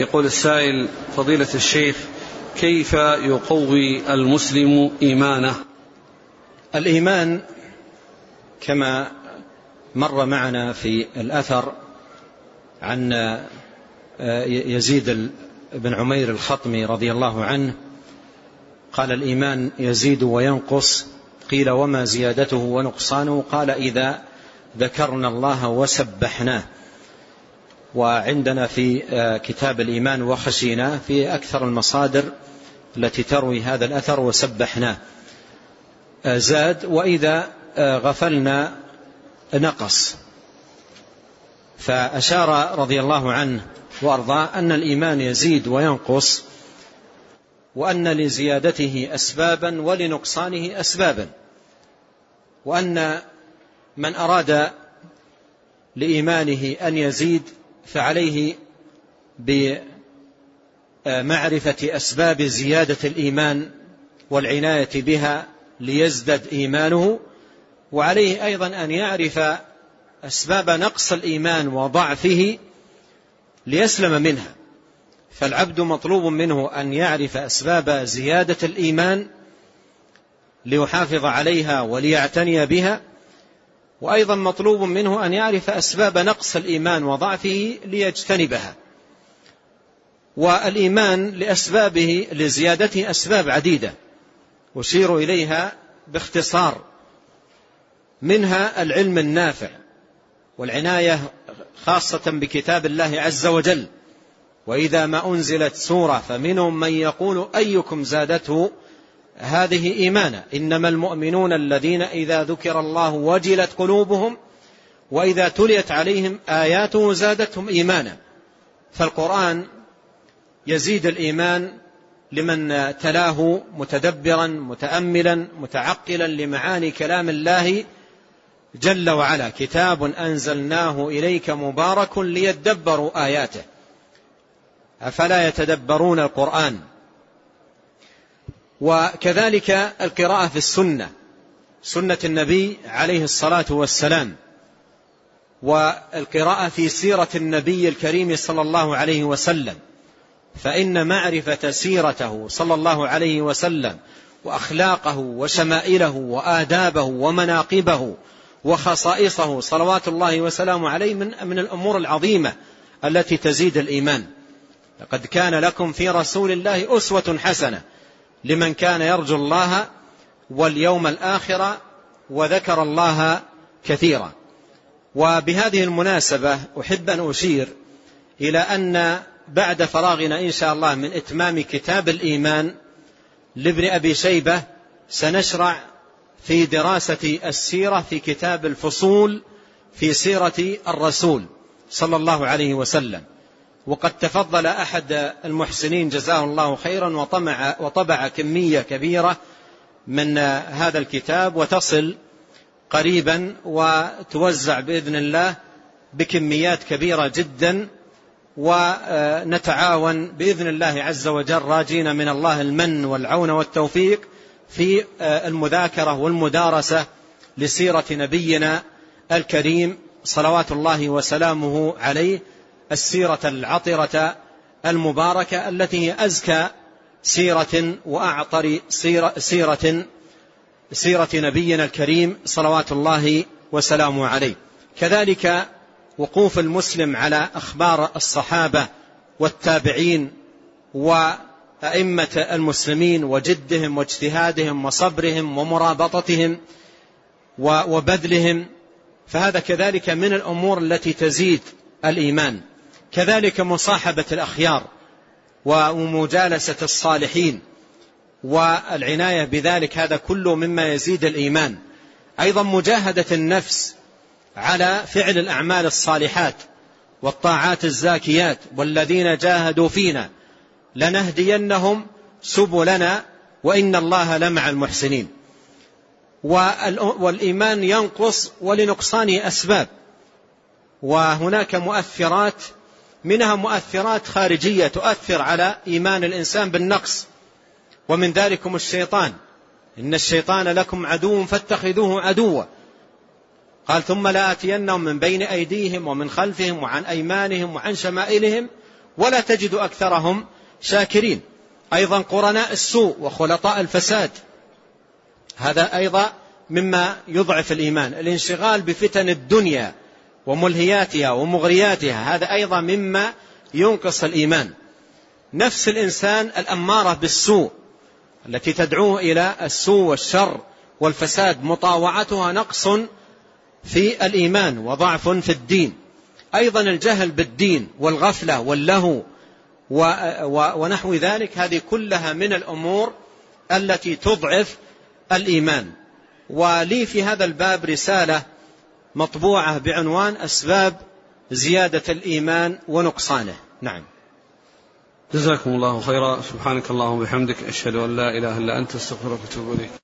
يقول السائل فضيلة الشيخ كيف يقوي المسلم إيمانه؟ الإيمان كما مر معنا في الأثر عن آه، يزيد بن عمير الخطمي رضي الله عنه قال الإيمان يزيد وينقص قيل وما زيادته ونقصانه؟ قال إذا ذكرنا الله وسبحناه. وعندنا في آه، كتاب الإيمان وخشيناه في أكثر المصادر التي تروي هذا الأثر وسبحناه. آه، زاد وإذا آه، غفلنا نقص. فأشار رضي الله عنه وأرضاه أن الإيمان يزيد وينقص وأن لزيادته أسبابا ولنقصانه أسبابا وأن من أراد لإيمانه أن يزيد فعليه بمعرفة أسباب زيادة الإيمان والعناية بها ليزدد إيمانه وعليه أيضا أن يعرف أسباب نقص الإيمان وضعفه ليسلم منها. فالعبد مطلوب منه أن يعرف أسباب زيادة الإيمان ليحافظ عليها وليعتني بها وأيضا مطلوب منه أن يعرف أسباب نقص الإيمان وضعفه ليجتنبها. والإيمان لأسبابه لزيادته أسباب عديدة أشير إليها باختصار. منها العلم النافع والعناية خاصة بكتاب الله عز وجل. وإذا ما أنزلت سورة فمنهم من يقول أيكم زادته هذه إيمانا. إنما المؤمنون الذين إذا ذكر الله وجلت قلوبهم وإذا تليت عليهم آياته زادتهم إيمانا. فالقرآن يزيد الإيمان لمن تلاه متدبرا متأملا متعقلا لمعاني كلام الله جل وعلا. كتاب أنزلناه إليك مبارك ليدبروا آياته. أفلا يتدبرون القرآن؟ وكذلك القراءة في السنة سنة النبي عليه الصلاة والسلام والقراءة في سيرة النبي الكريم صلى الله عليه وسلم فإن معرفة سيرته صلى الله عليه وسلم وأخلاقه وشمائله وآدابه ومناقبه وخصائصه صلوات الله وسلامه عليه من, من الأمور العظيمة التي تزيد الإيمان. لقد كان لكم في رسول الله أسوة حسنة. لمن كان يرجو الله واليوم الآخر وذكر الله كثيرا. وبهذه المناسبة أحب أن أشير إلى أن بعد فراغنا إن شاء الله من إتمام كتاب الإيمان لابن أبي شيبة سنشرع في دراسة السيرة في كتاب الفصول في سيرة الرسول صلى الله عليه وسلم. وقد تفضل أحد المحسنين جزاه الله خيرا وطمع وطبع كمية كبيرة من هذا الكتاب وتصل قريبا وتوزع بإذن الله بكميات كبيرة جدا ونتعاون بإذن الله عز وجل راجين من الله المن والعون والتوفيق في المذاكرة والمدارسة لسيرة نبينا الكريم صلوات الله وسلامه عليه السيرة العطرة المباركة التي هي أزكى سيرة وأعطر سيرة, سيرة, سيرة نبينا الكريم صلوات الله وسلامه عليه. كذلك وقوف المسلم على أخبار الصحابة والتابعين وأئمة المسلمين وجدهم واجتهادهم وصبرهم ومرابطتهم وبذلهم فهذا كذلك من الأمور التي تزيد الإيمان. كذلك مصاحبة الأخيار ومجالسة الصالحين والعناية بذلك هذا كله مما يزيد الإيمان. أيضا مجاهدة النفس على فعل الأعمال الصالحات والطاعات الزاكيات والذين جاهدوا فينا. لنهدينهم سبلنا وإن الله لمع المحسنين. والإيمان ينقص ولنقصانه أسباب. وهناك مؤثرات منها مؤثرات خارجية تؤثر على إيمان الإنسان بالنقص. ومن ذلكم الشيطان. إن الشيطان لكم عدو فاتخذوه عدوا. قال ثم لآتينهم من بين أيديهم ومن خلفهم وعن أيمانهم وعن شمائلهم ولا تجد أكثرهم شاكرين. أيضا قرناء السوء وخلطاء الفساد. هذا أيضا مما يضعف الإيمان. الانشغال بفتن الدنيا. وملهياتها ومغرياتها. هذا أيضا مما ينقص الإيمان. نفس الإنسان الأمارة بالسوء التي تدعوه إلى السوء والشر والفساد مطاوعتها نقص في الإيمان وضعف في الدين. أيضا الجهل بالدين والغفلة واللهو ونحو ذلك. هذه كلها من الأمور التي تضعف الإيمان. ولي في هذا الباب رسالة مطبوعة بعنوان أسباب زيادة الإيمان ونقصانه. نعم. جزاكم الله خيرا. سبحانك اللهم وبحمدك أشهد أن لا إله إلا أنت أستغفرك وأتوب إليك.